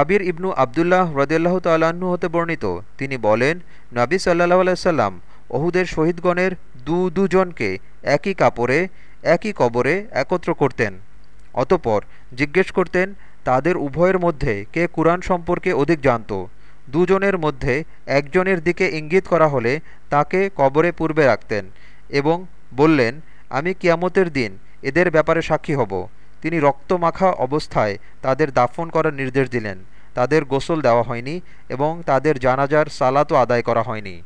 জাবির ইবনু আবদুল্লাহ রদিয়াল্লাহ তাল্লাহ্ন হতে বর্ণিত। তিনি বলেন, নাবি সাল্লাহ আলাইসাল্লাম ওহুদের শহীদগণের দু দুজনকে একই কাপড়ে, একই কবরে একত্র করতেন। অতপর জিজ্ঞেস করতেন, তাদের উভয়ের মধ্যে কে কুরআন সম্পর্কে অধিক জানত? দুজনের মধ্যে একজনের দিকে ইঙ্গিত করা হলে তাকে কবরে পূর্বে রাখতেন এবং বললেন, আমি কিয়ামতের দিন এদের ব্যাপারে সাক্ষী হব। তিনি রক্তমাখা অবস্থায় তাদের দাফন করার নির্দেশ দিলেন। তাদের গোসল দেওয়া হয়নি এবং তাদের জানাজার সালাতও আদায় করা হয়নি।